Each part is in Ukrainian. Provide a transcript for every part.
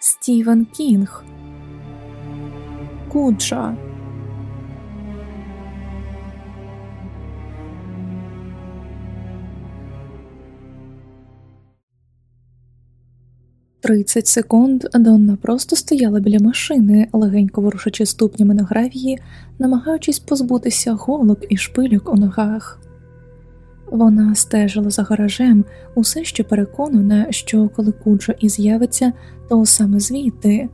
Стівен Кінг, Куджа. Тридцять секунд Донна просто стояла біля машини, легенько ворушачи ступнями на гравії, намагаючись позбутися голок і шпильок у ногах. Вона стежила за гаражем, усе ще переконана, що коли куджа і з'явиться, то саме звідти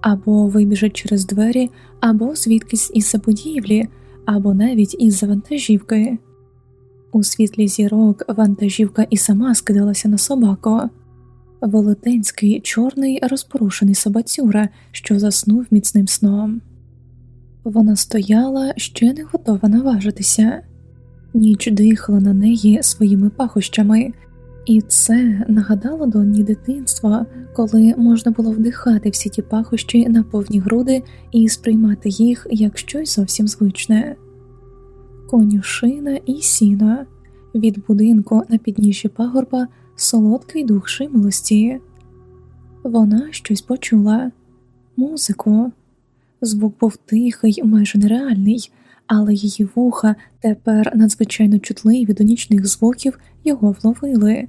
або вибіжить через двері, або звідкись із будівлі, або навіть із вантажівки. У світлі зірок вантажівка і сама скидалася на собаку. Велетенський, чорний розпорушений собацюра, що заснув міцним сном. Вона стояла, ще не готова наважитися, ніч дихала на неї своїми пахощами, і це нагадало Донні дитинства, коли можна було вдихати всі ті пахощі на повні груди і сприймати їх як щось зовсім звичне. Конюшина і сіна від будинку на підніжжі пагорба солодкий дух шимолості. Вона щось почула музику. Звук був тихий, майже нереальний, але її вуха тепер надзвичайно чутливі до нічних звуків його вловили.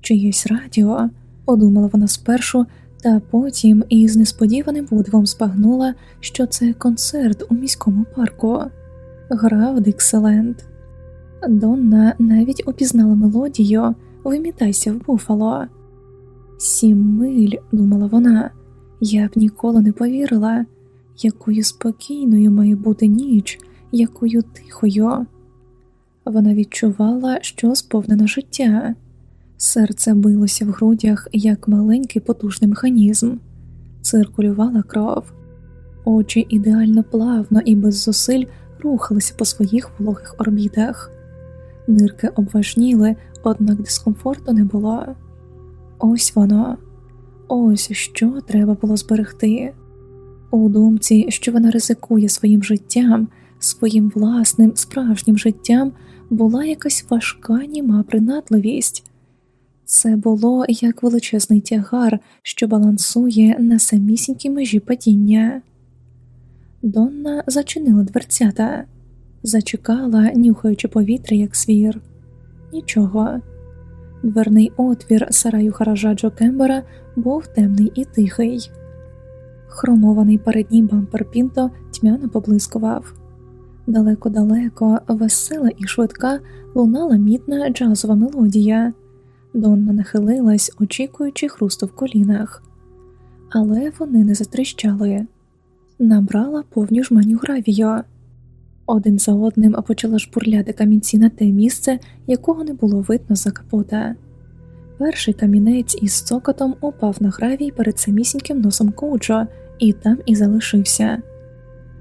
Чиєсь радіо, подумала вона спершу, та потім із несподіваним подивом збагнула, що це концерт у міському парку. Грав Дикселенд. Донна навіть опізнала мелодію Вимітайся в буфало. Сім миль, думала вона, я б ніколи не повірила, якою спокійною має бути ніч, якою тихою. Вона відчувала, що сповнена життя, серце билося в грудях, як маленький потужний механізм, циркулювала кров, очі ідеально плавно і без зусиль рухалися по своїх вологих орбітах, нирки обважніли, однак дискомфорту не було. Ось воно, ось що треба було зберегти. У думці, що вона ризикує своїм життям, своїм власним справжнім життям, була якась важка німа принадливість. Це було як величезний тягар, що балансує на самісінькій межі падіння. Донна зачинила дверцята, зачекала, нюхаючи повітря, як свір. Нічого. Дверний отвір сараю хаража Джо Кембера був темний і тихий. Хромований передній бампер Пінто тьмяно поблискував. Далеко-далеко, весела і швидка лунала мітна джазова мелодія. Донна нахилилась, очікуючи хрусту в колінах, але вони не затріщали. Набрала повню жменю гравію. Один за одним почала жбурляти камінці на те місце, якого не було видно за капота. Перший камінець із цокотом упав на гравій перед самісіньким носом коуджо і там і залишився.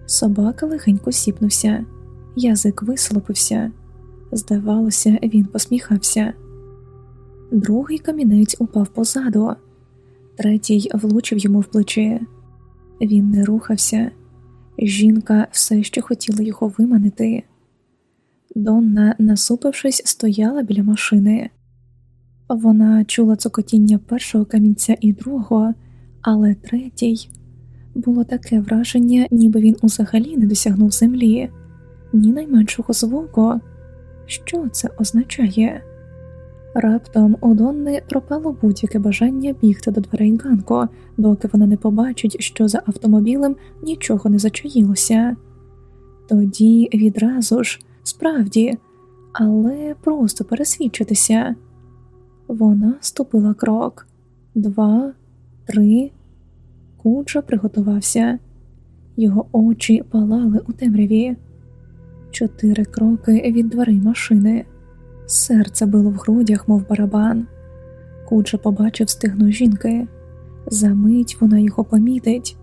Собака легенько сіпнувся, язик вислопився. Здавалося, він посміхався. Другий камінець упав позаду, третій влучив йому в плечі. Він не рухався. Жінка все ще хотіла його виманити. Донна, насупившись, стояла біля машини. Вона чула цокотіння першого камінця і другого, але третій було таке враження, ніби він узагалі не досягнув землі, ні найменшого звуку. Що це означає? Раптом у Донни пропало будь-яке бажання бігти до дверей ганку, доки вона не побачить, що за автомобілем нічого не зачаїлося. Тоді відразу ж, справді, але просто пересвідчитися. Вона ступила крок два, три. Куджа приготувався, його очі палали у темряві, чотири кроки від дверей машини. Серце било в грудях, мов барабан. Куджа побачив стигну жінки. Замить вона його помітить.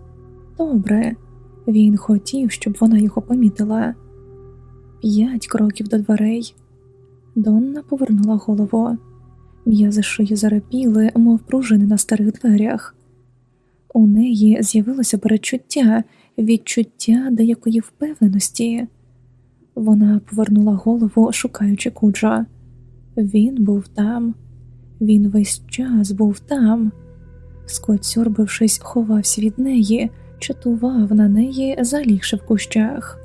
Добре, він хотів, щоб вона його помітила. П'ять кроків до дверей. Донна повернула голову. М'язи шиї зарепіли, мов пружини на старих дверях. У неї з'явилося перечуття, відчуття деякої впевненості. Вона повернула голову, шукаючи куджа. Він був там, він весь час був там. скоцьорбившись, ховався від неї, чатував на неї, залігши в кущах.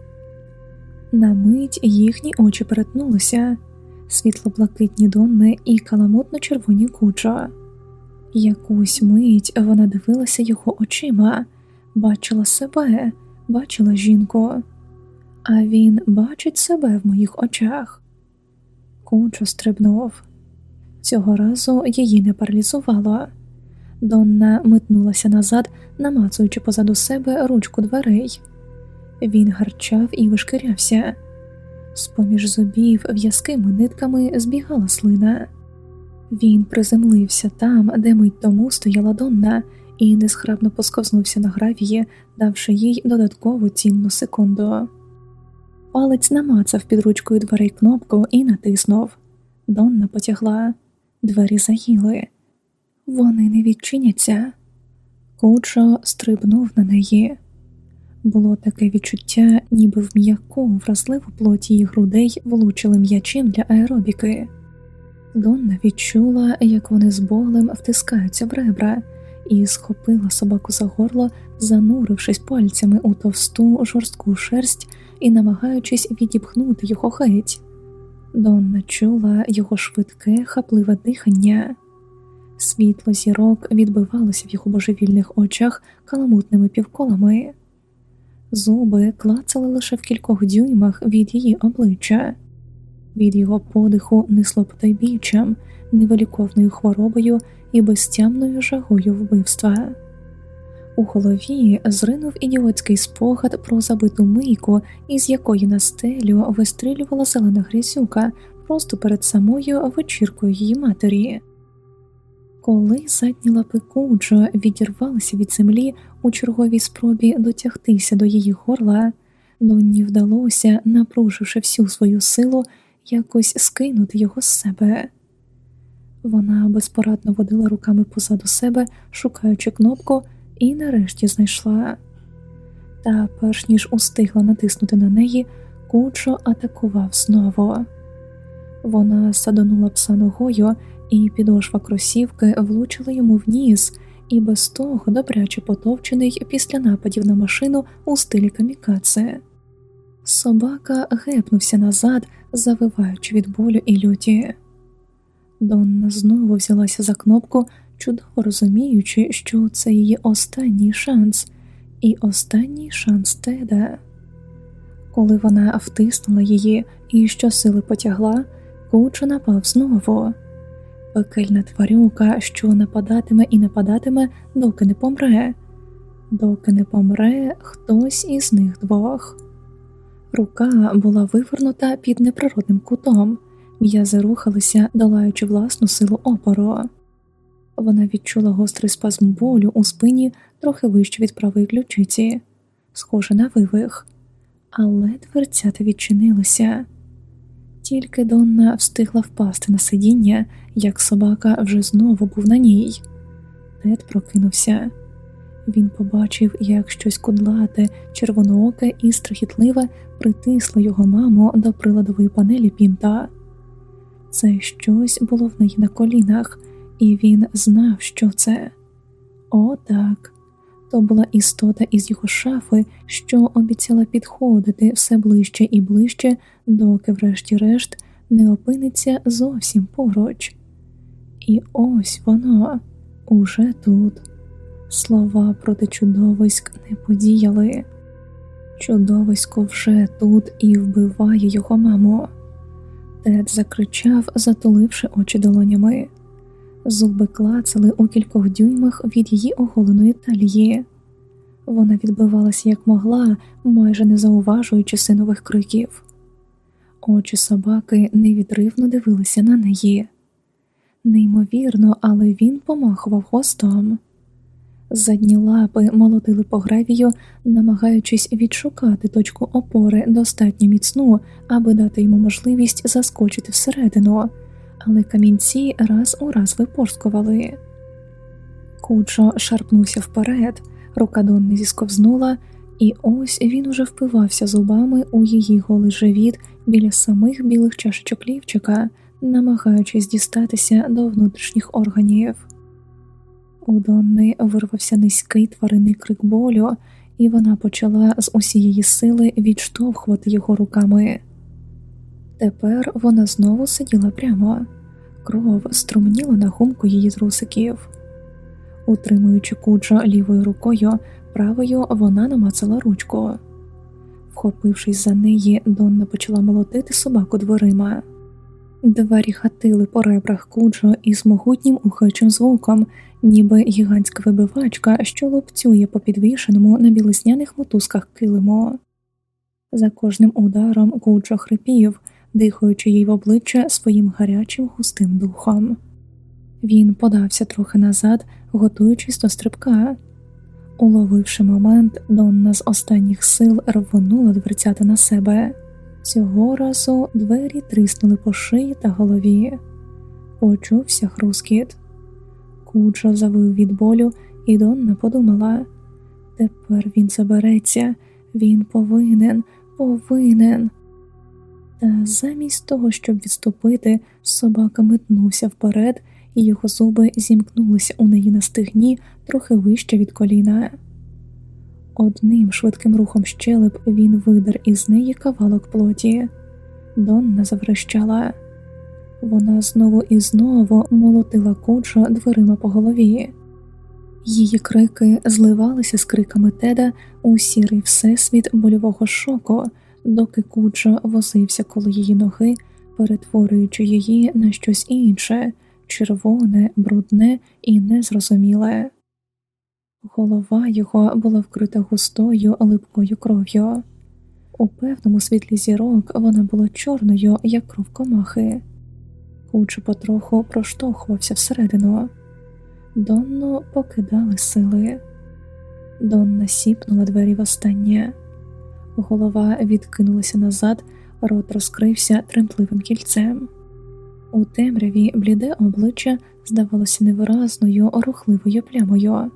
На мить їхні очі перетнулися світло-блакитні донни і каламутно червоні куча. Якусь мить вона дивилася його очима, бачила себе, бачила жінку, а він бачить себе в моїх очах. Кучо стрибнув. Цього разу її не паралізувало. Донна метнулася назад, намацуючи позаду себе ручку дверей. Він гарчав і вишкірявся. З поміж зубів в'язкими нитками збігала слина. Він приземлився там, де мить тому стояла Донна, і несхрабно посковзнувся на гравії, давши їй додаткову цінну секунду. Палець намацав під ручкою дверей кнопку і натиснув. Донна потягла, двері заїли. Вони не відчиняться. Кучо стрибнув на неї. Було таке відчуття, ніби в м'яку, вразливу плоті її грудей влучили м'ячем для аеробіки. Донна відчула, як вони з болем втискаються в ребра, і схопила собаку за горло, занурившись пальцями у товсту жорстку шерсть і намагаючись відіпхнути його геть. Донна чула його швидке, хапливе дихання. Світло зірок відбивалося в його божевільних очах каламутними півколами, зуби клацали лише в кількох дюймах від її обличчя, від його подиху несло потайбіччям, невеликовною хворобою і безтямною жагою вбивства. У голові зринув ідіотський спогад про забиту мийку, із якої на стелю вистрілювала зелена грязюка просто перед самою вечіркою її матері. Коли задні лапи Куджо відірвалися від землі у черговій спробі дотягтися до її горла, Донні вдалося, напруживши всю свою силу, якось скинути його з себе. Вона безпорадно водила руками позаду себе, шукаючи кнопку, і нарешті знайшла. Та, перш ніж устигла натиснути на неї, Кучо атакував знову. Вона садонула пса ногою і підошва кросівки влучила йому в ніс, і без того добряче потовчений після нападів на машину у стилі камікаце. Собака гепнувся назад, завиваючи від болю і люті. Донна знову взялася за кнопку, чудово розуміючи, що це її останній шанс, і останній шанс теда. Коли вона втиснула її і щосили потягла, кучу напав знову пекельна тварюка, що нападатиме і нападатиме, доки не помре, доки не помре хтось із них двох. Рука була вивернута під неприродним кутом, м'язи рухалися, долаючи власну силу опору. Вона відчула гострий спазм болю у спині трохи вище від правої ключиці, схоже на вивих, але дверцята відчинилися. Тільки Донна встигла впасти на сидіння, як собака вже знову був на ній. Тед прокинувся. Він побачив, як щось кудлате, червонооке і страхітливе притисло його маму до приладової панелі пінта. Це щось було в неї на колінах, і він знав, що це. О, так. То була істота із його шафи, що обіцяла підходити все ближче і ближче, доки, врешті-решт, не опиниться зовсім поруч. І ось воно уже тут. Слова проти чудовиськ не подіяли. Чудовисько вже тут і вбиває його маму. Тед закричав, затуливши очі долонями. Зуби клацали у кількох дюймах від її оголеної талії. Вона відбивалася як могла, майже не зауважуючи синових криків. Очі собаки невідривно дивилися на неї. Неймовірно, але він помахував хвостом. Задні лапи молотили по гравію, намагаючись відшукати точку опори достатньо міцну, аби дати йому можливість заскочити всередину, але камінці раз у раз випорскували. Куджо шарпнувся вперед, рука Донни зісковзнула, і ось він уже впивався зубами у її голий живіт біля самих білих чашечок лівчика, намагаючись дістатися до внутрішніх органів. У Донни вирвався низький тваринний крик болю, і вона почала з усієї сили відштовхувати його руками. Тепер вона знову сиділа прямо, кров струмніла на гумку її трусиків. Утримуючи куджо лівою рукою, правою вона намацала ручку. Вхопившись за неї, Донна почала молотити собаку дверима. Двері хатили по ребрах куджо із могутнім ухаючим звуком, ніби гігантська вибивачка, що лупцює по підвішеному на білесняних мотузках килиму. За кожним ударом куджо хрипів, дихаючи їй в обличчя своїм гарячим густим духом. Він подався трохи назад, готуючись до стрибка. Уловивши момент, Донна з останніх сил рвонула дверцята на себе. Цього разу двері тріснули по шиї та голові. Почувся хрускіт. Куджо завив від болю, і Донна подумала тепер він забереться, він повинен, повинен. Та замість того, щоб відступити, собака метнувся вперед, і його зуби зімкнулися у неї на стегні трохи вище від коліна. Одним швидким рухом щелеп він видер із неї кавалок плоті. Донна заврещала. Вона знову і знову молотила куджо дверима по голові. Її крики зливалися з криками теда у сірий всесвіт больового шоку, доки куджо возився коло її ноги, перетворюючи її на щось інше, червоне, брудне і незрозуміле. Голова його була вкрита густою липкою кров'ю. У певному світлі зірок вона була чорною, як кров комахи. Куч потроху проштовхувався всередину. Донну покидали сили. Донна сіпнула двері востаннє. Голова відкинулася назад, рот розкрився тремтливим кільцем. У темряві бліде обличчя здавалося невиразною, рухливою плямою.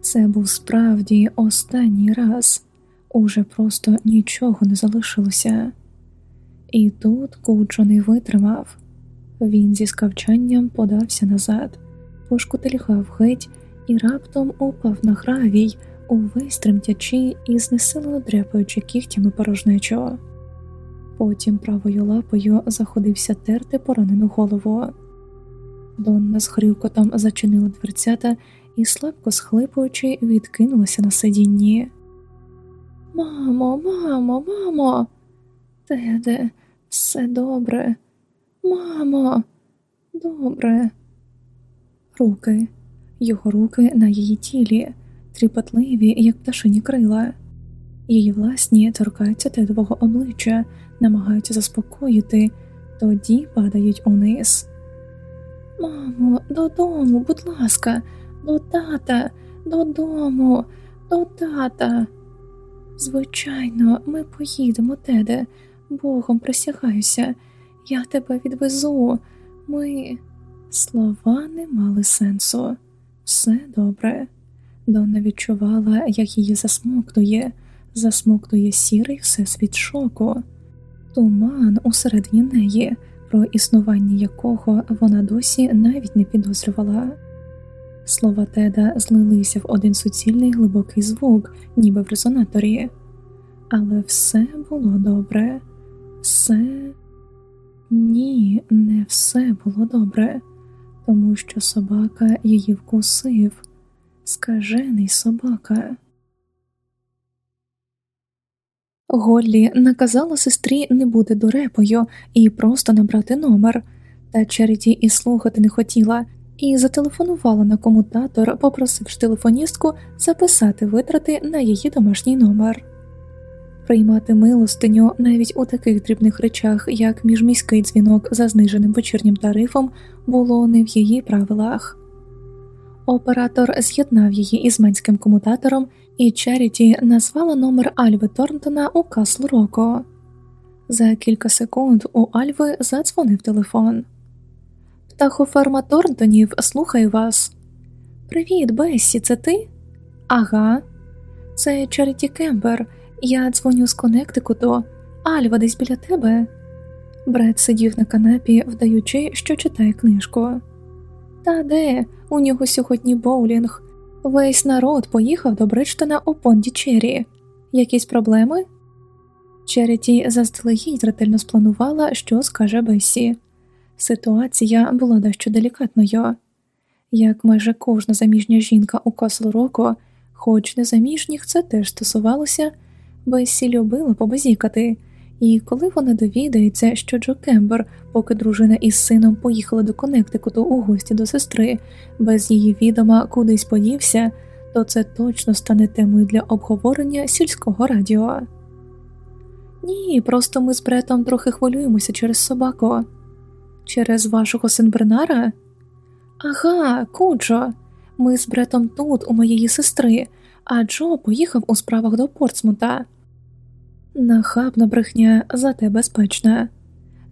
Це був справді останній раз, уже просто нічого не залишилося. І тут Куджо не витримав. Він зі скавчанням подався назад, пошкутильгав геть і раптом упав на гравій, увесь тремтячи і знесилено дряпаючи кігтями порожнечого. Потім правою лапою заходився терти поранену голову. Донна з хрюкотом зачинила дверцята і, слабко схлипуючи, відкинулася на сидінні. Мамо, мамо, мамо, Теде, все добре, мамо, добре. Руки, його руки на її тілі, тріпотливі, як пташині крила. Її власні торкаються тедового обличчя, намагаються заспокоїти, тоді падають униз. Мамо, додому, будь ласка, до тата, додому, до тата. Звичайно, ми поїдемо, теде, Богом присягаюся, я тебе відвезу. Ми. Слова не мали сенсу. Все добре. Донна відчувала, як її засмоктує, засмоктує сірий всесвіт шоку, туман усередині неї, про існування якого вона досі навіть не підозрювала. Слова теда злилися в один суцільний глибокий звук, ніби в резонаторі, але все було добре, все? Ні, не все було добре, тому що собака її вкусив, скажений собака. Голлі наказала сестрі не бути дурепою і просто набрати номер, та Черіті і слухати не хотіла, і зателефонувала на комутатор, попросивши телефоністку записати витрати на її домашній номер. Приймати милостиню навіть у таких дрібних речах, як міжміський дзвінок за зниженим вечірнім тарифом, було не в її правилах. Оператор з'єднав її із менським комутатором, і Черіті назвала номер Альви Торнтона у Касл Роко. За кілька секунд у Альви задзвонив телефон. Птахоферма Торнтонів слухаю вас. Привіт, Бессі, це ти? Ага, це Черіті Кембер. Я дзвоню з Коннектикуту. Альва десь біля тебе. Бред сидів на канапі, вдаючи, що читає книжку. Та де, у нього сьогодні боулінг. Весь народ поїхав до Бриджтона у Пондічері. Якісь проблеми? Череті заздалегідь ретельно спланувала, що скаже Бесі. Ситуація була дещо делікатною. Як майже кожна заміжня жінка у Касл Роко, хоч незаміжніх це теж стосувалося, Бесі любила побазікати, і коли вона довідається, що Джо Кембер, поки дружина із сином поїхали до Коннектикуту у гості до сестри, без її відома кудись подівся, то це точно стане темою для обговорення сільського радіо. Ні, просто ми з Бретом трохи хвилюємося через собаку. Через вашого Сенбернара? Ага, Куджо. Ми з Бретом тут, у моєї сестри, а Джо поїхав у справах до Портсмута. Нахабна брехня, зате безпечна.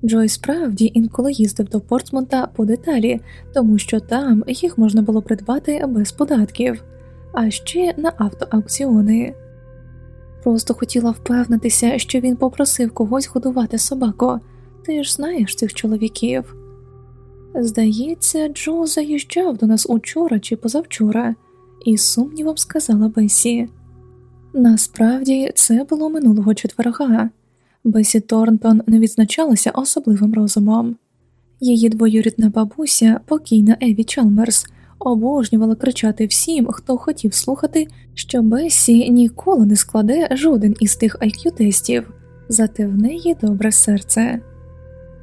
Джой справді інколи їздив до Портсмута по деталі, тому що там їх можна було придбати без податків, а ще на автоаукціони. Просто хотіла впевнитися, що він попросив когось годувати собаку. Ти ж знаєш цих чоловіків. Здається, Джо заїжджав до нас учора чи позавчора, і сумнівом сказала Бесі. Насправді це було минулого четверга. Бесі Торнтон не відзначалася особливим розумом. Її двоюрідна бабуся, покійна Еві Чалмерс, обожнювала кричати всім, хто хотів слухати, що Бесі ніколи не складе жоден із тих IQ тестів, зате в неї добре серце.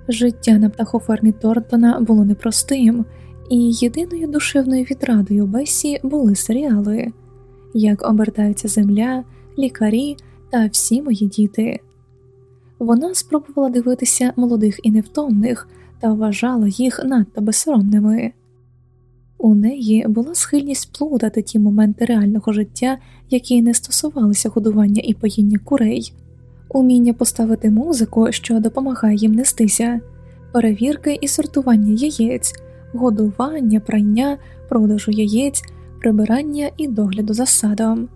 Життя на птахофермі Торнтона було непростим, і єдиною душевною відрадою Бесі були серіали як обертається земля, лікарі та всі мої діти. Вона спробувала дивитися молодих і невтомних та вважала їх надто безсоромними. У неї була схильність плутати ті моменти реального життя, які не стосувалися годування і поїння курей, уміння поставити музику, що допомагає їм нестися, перевірки і сортування яєць, годування, прання, продажу яєць, прибирання і догляду за садом.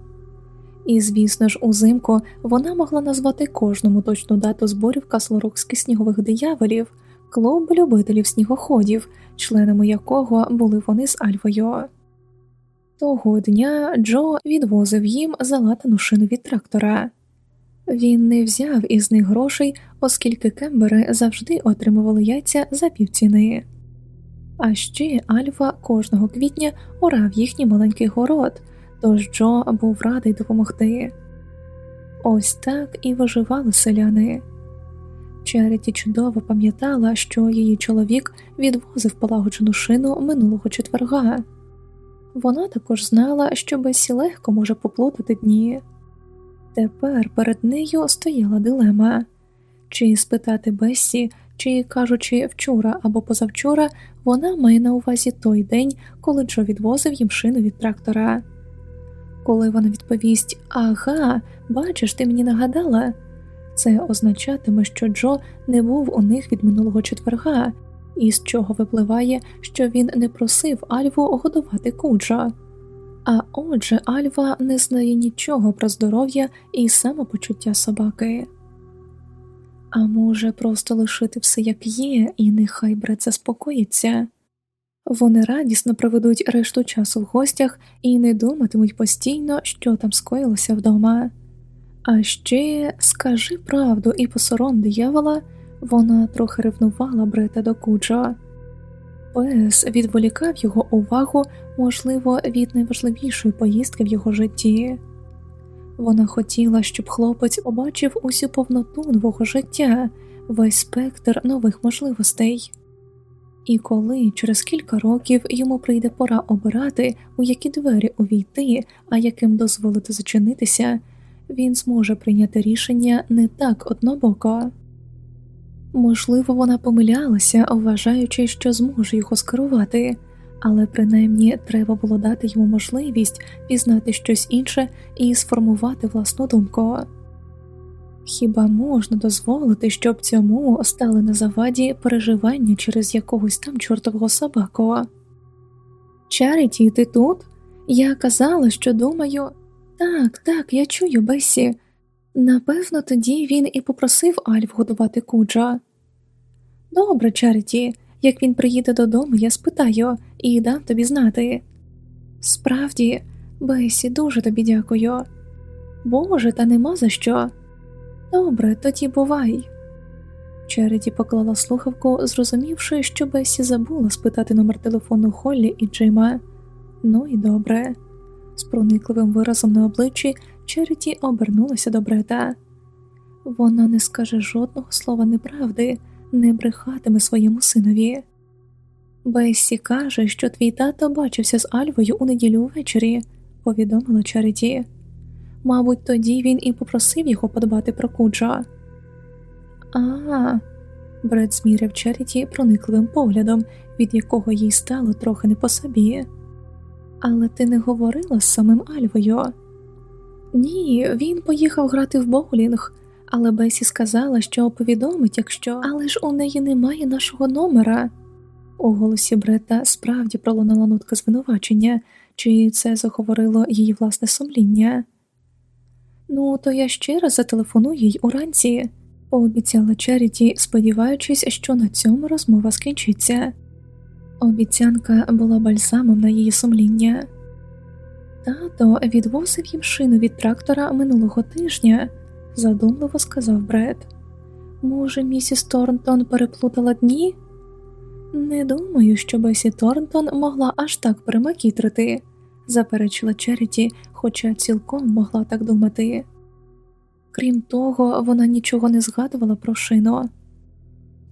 І, звісно ж, узимку вона могла назвати кожному точну дату зборів каслорокських снігових дияволів, клуб любителів снігоходів, членами якого були вони з Альвою. Того дня Джо відвозив їм залатану шину від трактора. Він не взяв із них грошей, оскільки кембери завжди отримували яйця за півціни. А ще Альфа кожного квітня орав їхній маленький город, тож Джо був радий допомогти. Ось так і виживали селяни. Череті чудово пам'ятала, що її чоловік відвозив полагоджену шину минулого четверга. Вона також знала, що Бесі легко може поплутати дні. Тепер перед нею стояла дилема чи спитати Бесі, чи, кажучи, вчора або позавчора, вона має на увазі той день, коли Джо відвозив їм шину від трактора. Коли вона відповість Ага, бачиш, ти мені нагадала, це означатиме, що Джо не був у них від минулого четверга, із чого випливає, що він не просив Альву годувати куджа. А отже, Альва не знає нічого про здоров'я і самопочуття собаки. А може, просто лишити все як є, і нехай брат заспокоїться. Вони радісно проведуть решту часу в гостях і не думатимуть постійно, що там скоїлося вдома. А ще скажи правду і посором диявола, вона трохи ревнувала Брета до Куджо. Пес відволікав його увагу, можливо, від найважливішої поїздки в його житті. Вона хотіла, щоб хлопець побачив усю повноту нового життя, весь спектр нових можливостей. І коли через кілька років йому прийде пора обирати, у які двері увійти, а яким дозволити зачинитися, він зможе прийняти рішення не так однобоко. Можливо, вона помилялася, вважаючи, що зможе його скерувати але принаймні треба було дати йому можливість пізнати щось інше і сформувати власну думку. Хіба можна дозволити, щоб цьому стали на заваді переживання через якогось там чортового собаку? Чаріті, ти тут? Я казала, що думаю, так, так, я чую Бесі. Напевно, тоді він і попросив Альф годувати куджа. Добре, Чаріті, Як він приїде додому, я спитаю і дам тобі знати. Справді, Бесі, дуже тобі дякую. Боже, та нема за що. Добре, тоді бувай. Череді поклала слухавку, зрозумівши, що Бесі забула спитати номер телефону Холлі і Джима. Ну і добре. З проникливим виразом на обличчі Череді обернулася до Брета. Вона не скаже жодного слова неправди, не брехатиме своєму синові. Бесі каже, що твій тато бачився з Альвою у неділю ввечері, повідомила Чаріті. Мабуть, тоді він і попросив його подбати про куджа. А, Бред зміряв Черіті проникливим поглядом, від якого їй стало трохи не по собі. Але ти не говорила з самим Альвою? Ні, він поїхав грати в боулінг, але Бесі сказала, що повідомить, якщо але ж у неї немає нашого номера. У голосі Брета справді пролунала нотка звинувачення, чи це заговорило її власне сумління. Ну, то я ще раз зателефоную їй уранці, пообіцяла Черіті, сподіваючись, що на цьому розмова скінчиться. Обіцянка була бальзамом на її сумління. Тато відвозив їм шину від трактора минулого тижня, задумливо сказав Бред. Може, місіс Торнтон переплутала дні? Не думаю, що Бесі Торнтон могла аж так перемакітрити, заперечила Черіті, хоча цілком могла так думати. Крім того, вона нічого не згадувала про шину.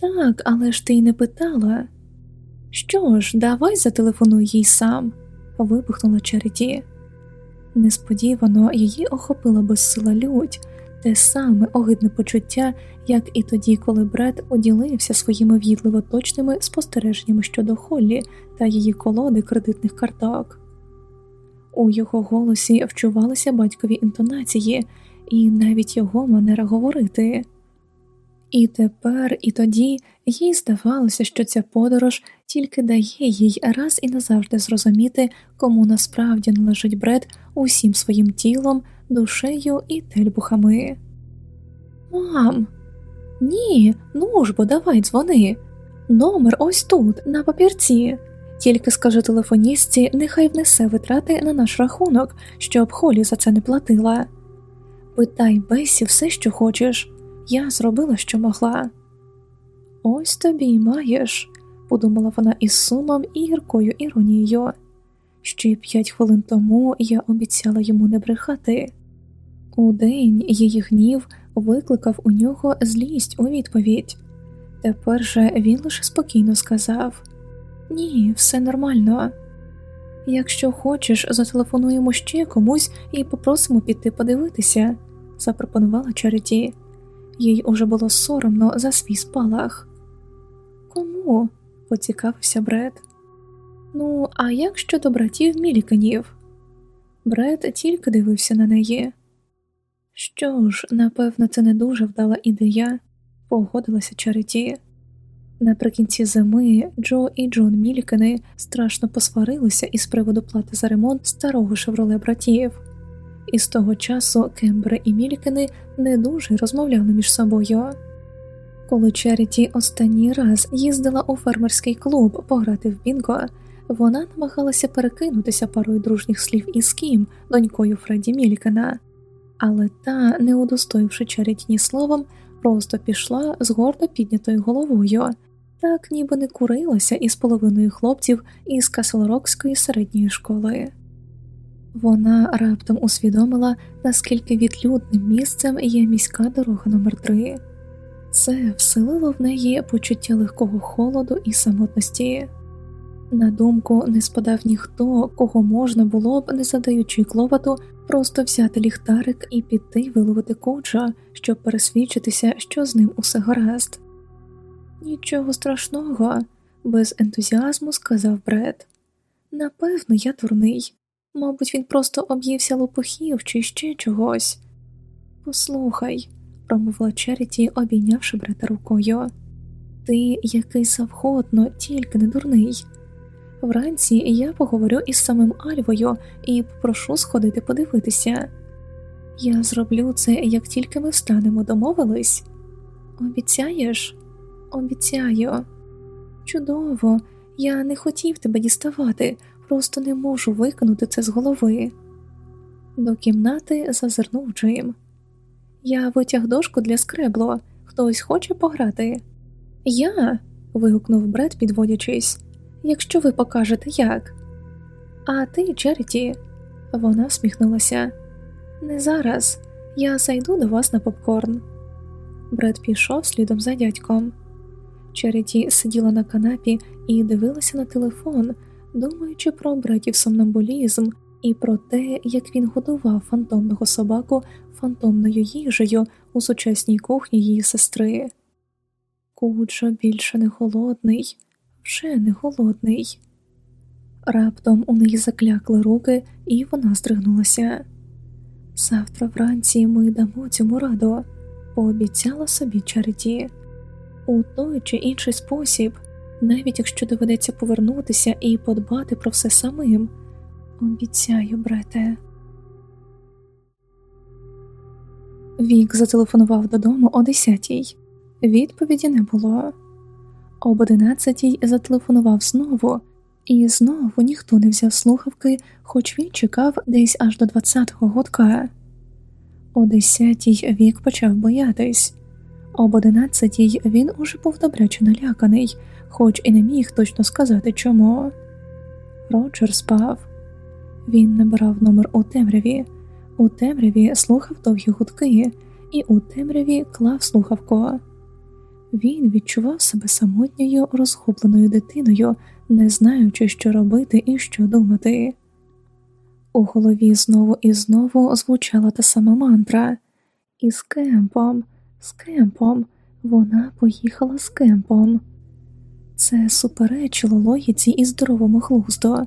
Так, але ж ти й не питала. Що ж, давай зателефонуй їй сам, вибухнула Черіті. Несподівано її охопила безсила лють, те саме огидне почуття, як і тоді, коли Бред поділився своїми в'їдливо точними спостереженнями щодо Холлі та її колоди кредитних карток. У його голосі вчувалися батькові інтонації і навіть його манера говорити. І тепер, і тоді їй здавалося, що ця подорож тільки дає їй раз і назавжди зрозуміти, кому насправді належить бред усім своїм тілом, душею і тельбухами. Мам, ні, ну ж бо давай дзвони. Номер ось тут, на папірці. Тільки скажи телефоністці, нехай внесе витрати на наш рахунок, щоб Холі за це не платила. Питай Бесі все, що хочеш. Я зробила, що могла. Ось тобі й маєш, подумала вона із сумом і гіркою іронією. Ще п'ять хвилин тому я обіцяла йому не брехати. Удень її гнів викликав у нього злість у відповідь. Тепер же він лише спокійно сказав Ні, все нормально. Якщо хочеш, зателефонуємо ще комусь і попросимо піти подивитися, запропонувала Чаріті. Їй уже було соромно за свій спалах. Кому? поцікавився Бред. Ну, а як щодо братів Міліканів? Бред тільки дивився на неї. Що ж, напевно, це не дуже вдала ідея, погодилася Чаріті. Наприкінці зими Джо і Джон Мілікани страшно посварилися із приводу плати за ремонт старого шевроле братів, і з того часу Кембри і Мілікани не дуже розмовляли між собою. Коли Черіті останній раз їздила у фермерський клуб пограти в Бінго, вона намагалася перекинутися парою дружніх слів із Кім, донькою Фредді Мілікана, але та, не удостоївши Черіті словом, просто пішла з гордо піднятою головою, так ніби не курилася із половиною хлопців із Каселрокської середньої школи. Вона раптом усвідомила, наскільки відлюдним місцем є міська дорога номер 3 Це вселило в неї почуття легкого холоду і самотності. На думку не спадав ніхто, кого можна було б, не задаючи клопоту, просто взяти ліхтарик і піти виловити коджа, щоб пересвідчитися, що з ним усе гаразд. Нічого страшного, без ентузіазму сказав Бред. Напевно, я дурний. Мабуть, він просто об'ївся лопухів чи ще чогось. Послухай, промовила Черіті, обійнявши Брета рукою. Ти який завгодно, тільки не дурний. Вранці я поговорю із самим Альвою і попрошу сходити подивитися. Я зроблю це, як тільки ми встанемо, домовились. Обіцяєш? Обіцяю. Чудово, я не хотів тебе діставати, просто не можу викинути це з голови. До кімнати зазирнув Джим. Я витяг дошку для скребло. Хтось хоче пограти? Я. вигукнув Бред, підводячись. Якщо ви покажете як. А ти, Черті, вона всміхнулася. Не зараз. Я зайду до вас на попкорн. Бред пішов слідом за дядьком. Череті сиділа на канапі і дивилася на телефон, думаючи про братів сомнамбулізм і про те, як він годував фантомного собаку фантомною їжею у сучасній кухні її сестри. Куджо більше не голодний, вже не голодний. Раптом у неї заклякли руки, і вона здригнулася. Завтра вранці ми дамо цьому раду, пообіцяла собі Чаріті. У той чи інший спосіб, навіть якщо доведеться повернутися і подбати про все самим. Обіцяю, брате. Вік зателефонував додому о десятій. Відповіді не було. Об одинадцятій зателефонував знову, і знову ніхто не взяв слухавки, хоч він чекав десь аж до двадцятого годка. О десятій вік почав боятись. Об одинадцятій він уже був добряче наляканий, хоч і не міг точно сказати чому. Роджер спав. Він набирав номер у темряві, у темряві слухав довгі гудки, і у темряві клав слухавку. Він відчував себе самотньою розгубленою дитиною, не знаючи, що робити і що думати. У голові знову і знову звучала та сама мантра, і з кемпом, з кемпом, вона поїхала з кемпом. Це суперечило логіці і здоровому глузду.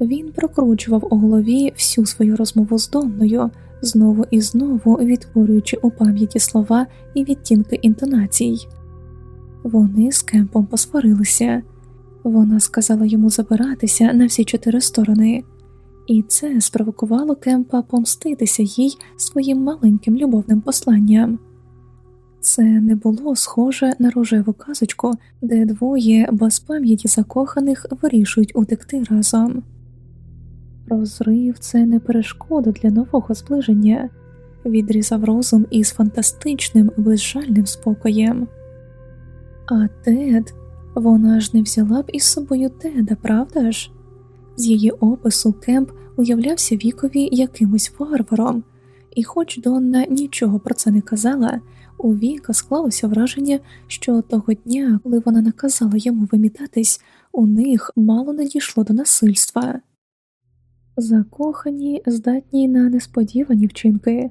Він прокручував у голові всю свою розмову з Донною, знову і знову відтворюючи у пам'яті слова і відтінки інтонацій. Вони з кемпом посварилися, вона сказала йому забиратися на всі чотири сторони, і це спровокувало Кемпа помститися їй своїм маленьким любовним посланням. Це не було схоже на рожеву казочку, де двоє без пам'яті закоханих вирішують утекти разом. Розрив це не перешкода для нового зближення, відрізав розум із фантастичним, безжальним спокоєм. А Тед, вона ж не взяла б із собою Теда, правда ж? З її опису Кемп уявлявся вікові якимось варваром, і, хоч Донна нічого про це не казала, у Віка склалося враження, що того дня, коли вона наказала йому вимітатись, у них мало не дійшло до насильства. Закохані, здатні на несподівані вчинки,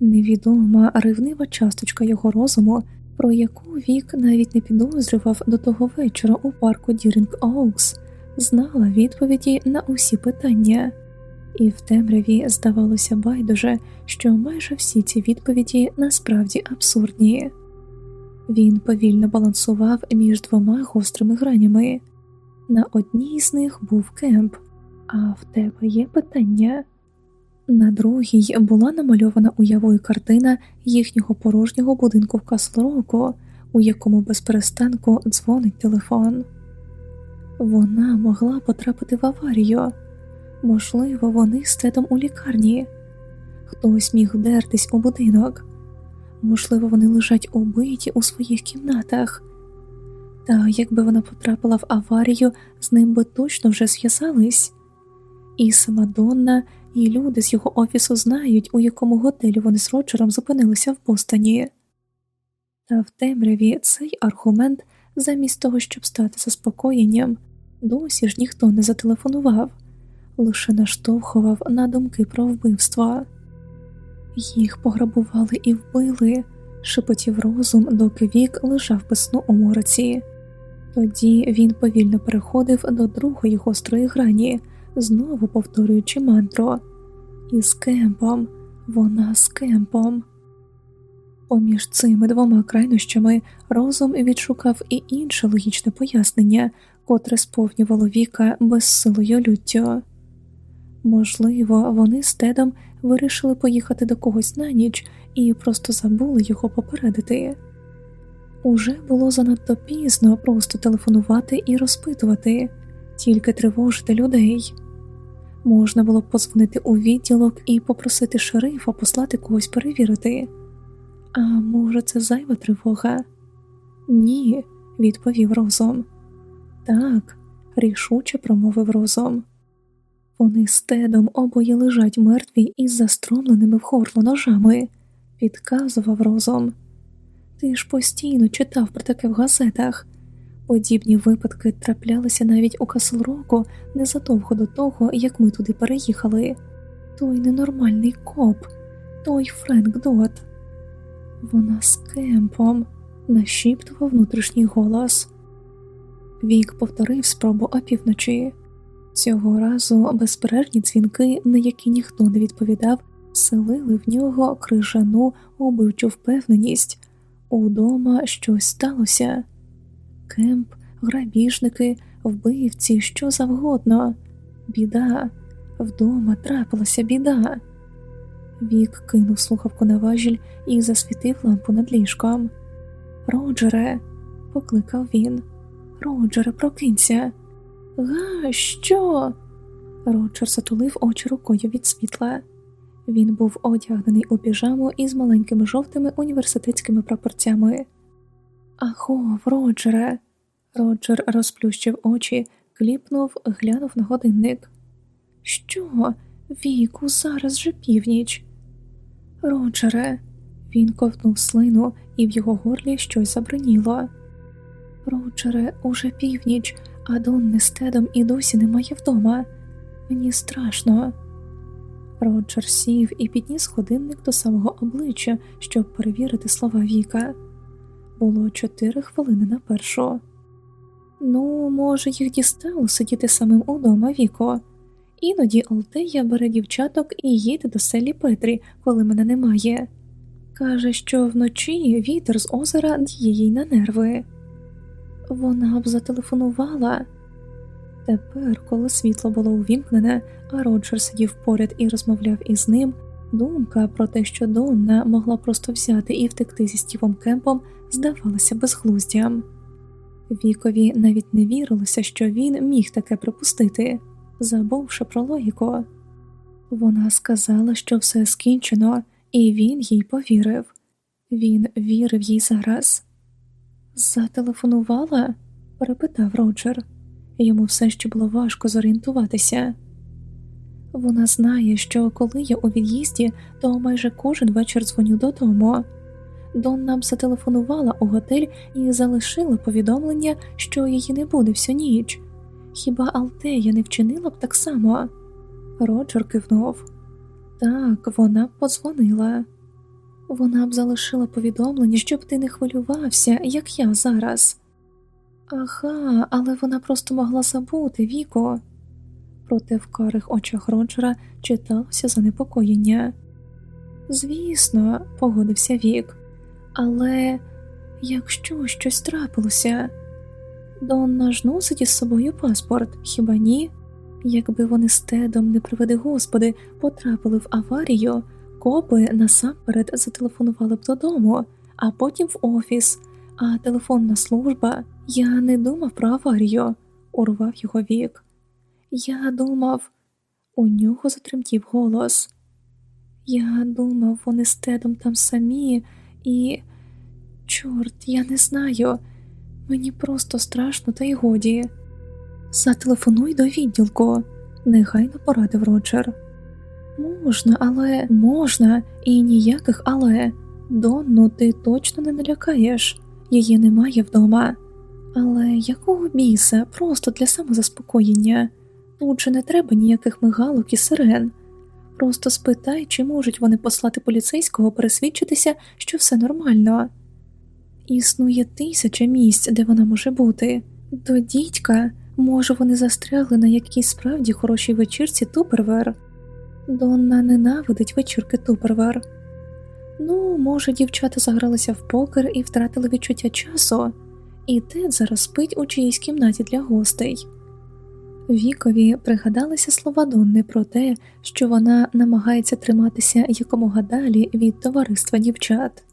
невідома ревнива часточка його розуму, про яку Вік навіть не підозрював до того вечора у парку Дірінг Оукс, знала відповіді на усі питання, і в темряві здавалося байдуже, що майже всі ці відповіді насправді абсурдні. Він повільно балансував між двома гострими гранями. На одній з них був кемп. А в тебе є питання? На другій була намальована уявою картина їхнього порожнього будинку в Каслроку, у якому без перестанку дзвонить телефон. Вона могла потрапити в аварію, можливо, вони з тедом у лікарні, хтось міг вдертись у будинок, можливо, вони лежать убиті у своїх кімнатах. Та якби вона потрапила в аварію, з ним би точно вже зв'язались. І сама Донна, і люди з його офісу знають, у якому готелі вони з Роджером зупинилися в Бостоні. Та в темряві цей аргумент, замість того, щоб стати заспокоєнням, досі ж ніхто не зателефонував, лише наштовхував на думки про вбивство. Їх пограбували і вбили, шепотів розум, доки вік лежав без сну у мороці. Тоді він повільно переходив до другої гострої грані знову повторюючи мантру, і з кемпом, вона з кемпом. Поміж цими двома крайнощами розум відшукав і інше логічне пояснення, котре сповнювало віка безсилою люттю. Можливо, вони з Тедом вирішили поїхати до когось на ніч і просто забули його попередити. Уже було занадто пізно просто телефонувати і розпитувати, тільки тривожити людей. Можна було б позвонити у відділок і попросити шерифа послати когось перевірити. А може, це зайва тривога? Ні, відповів розум. Так, рішуче промовив розум. Вони з тедом обоє лежать мертві із застромленими в хорло ножами, підказував розум. Ти ж постійно читав про таке в газетах. Подібні випадки траплялися навіть у Каслроку незадовго до того, як ми туди переїхали. Той ненормальний коп, той Френк Дот. Вона з кемпом, нашіптував внутрішній голос. Вік повторив спробу опівночі. Цього разу безперервні дзвінки, на які ніхто не відповідав, вселили в нього крижану убивчу впевненість удома щось сталося. Кемп, грабіжники, вбивці, що завгодно. Біда, вдома трапилася біда. Вік кинув слухавку на важіль і засвітив лампу над ліжком. Роджере, покликав він. Роджере, прокинься. Га, що? Роджер затулив очі рукою від світла. Він був одягнений у піжаму із маленькими жовтими університетськими прапорцями. Ахов, Роджере. Роджер розплющив очі, кліпнув, глянув на годинник. Що, віку, зараз же північ. Роджере, він ковтнув слину, і в його горлі щось заброніло. Роджере, уже північ, а Дон з Тедом і досі немає вдома. Мені страшно. Роджер сів і підніс годинник до самого обличчя, щоб перевірити слова Віка. Було чотири хвилини на першу. Ну, може, їх дістало сидіти самим удома Віко. Іноді Алтея бере дівчаток і їде до селі Петрі, коли мене немає. Каже, що вночі вітер з озера діє їй на нерви. Вона б зателефонувала. Тепер, коли світло було увімкнене, а Роджер сидів поряд і розмовляв із ним, думка про те, що Донна могла просто взяти і втекти зі Стівом Кемпом, здавалася безглуздям. Вікові навіть не вірилося, що він міг таке припустити, забувши про логіку. Вона сказала, що все скінчено, і він їй повірив. Він вірив їй зараз. Зателефонувала? перепитав Роджер. Йому все ще було важко зорієнтуватися. Вона знає, що коли я у від'їзді, то майже кожен вечір дзвоню додому. Донна зателефонувала у готель і залишила повідомлення, що її не буде всю ніч. Хіба Алтея не вчинила б так само? Роджер кивнув. Так, вона б подзвонила. Вона б залишила повідомлення, щоб ти не хвилювався, як я зараз. Ага, але вона просто могла забути Віко. Проте в карих очах Роджера читалося занепокоєння. Звісно, погодився Вік, але якщо щось трапилося, Донна ж носить із собою паспорт, хіба ні? Якби вони з тедом, не приведи господи, потрапили в аварію, копи насамперед зателефонували б додому, а потім в офіс, а телефонна служба. Я не думав про аварію, урвав його вік. Я думав, у нього затремтів голос. Я думав, вони з тедом там самі, і, чорт, я не знаю. Мені просто страшно, та й годі. Зателефонуй до відділку, негайно порадив Роджер. Можна, але можна, і ніяких але. Донну ти точно не налякаєш, її немає вдома. Але якого біса, просто для самозаспокоєння? Тут же не треба ніяких мигалок і сирен. Просто спитай, чи можуть вони послати поліцейського пересвідчитися, що все нормально. Існує тисяча місць, де вона може бути. До дідька, може, вони застрягли на якійсь справді хорошій вечірці Тупервер. Донна ненавидить вечірки Тупервер. Ну, може, дівчата загралися в покер і втратили відчуття часу і Тед зараз спить у чиїсь кімнаті для гостей. Вікові пригадалися слова Донни про те, що вона намагається триматися якомога далі від товариства дівчат.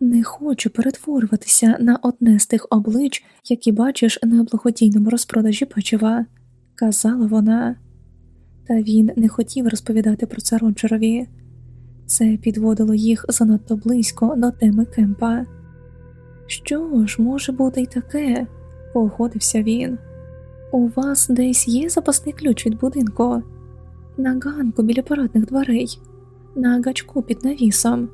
Не хочу перетворюватися на одне з тих облич, які бачиш на благодійному розпродажі печива, казала вона, та він не хотів розповідати про це Роджерові. Це підводило їх занадто близько до теми кемпа. Що ж, може бути й таке, погодився він. У вас десь є запасний ключ від будинку, на ганку біля парадних дверей, на гачку під навісом.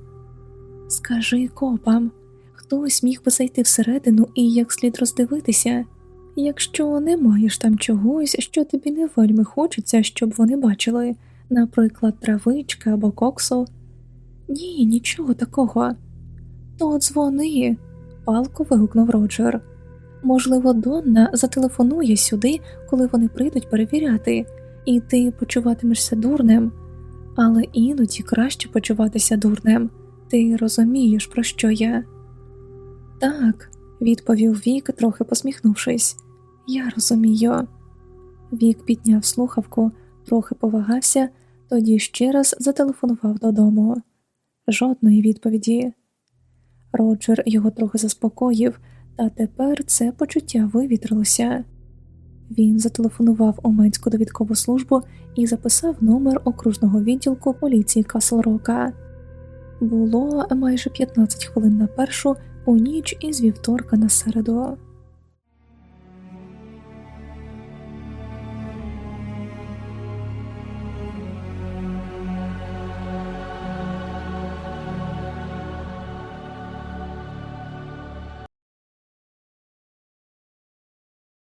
Скажи копам, хтось міг би зайти всередину і як слід роздивитися, якщо не маєш там чогось, що тобі не вельми хочеться, щоб вони бачили, наприклад, травички або коксу. Ні, нічого такого. То дзвони, палко вигукнув Роджер. Можливо, Донна зателефонує сюди, коли вони прийдуть перевіряти, і ти почуватимешся дурним, але іноді краще почуватися дурним. Ти розумієш, про що я? Так, відповів Вік, трохи посміхнувшись. Я розумію. Вік підняв слухавку, трохи повагався, тоді ще раз зателефонував додому. Жодної відповіді. Роджер його трохи заспокоїв, та тепер це почуття вивітрилося. Він зателефонував у Менську довідкову службу і записав номер окружного відділку поліції Каслрока. Було майже 15 хвилин на першу у ніч із вівторка на середу.